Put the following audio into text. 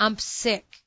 I'm sick.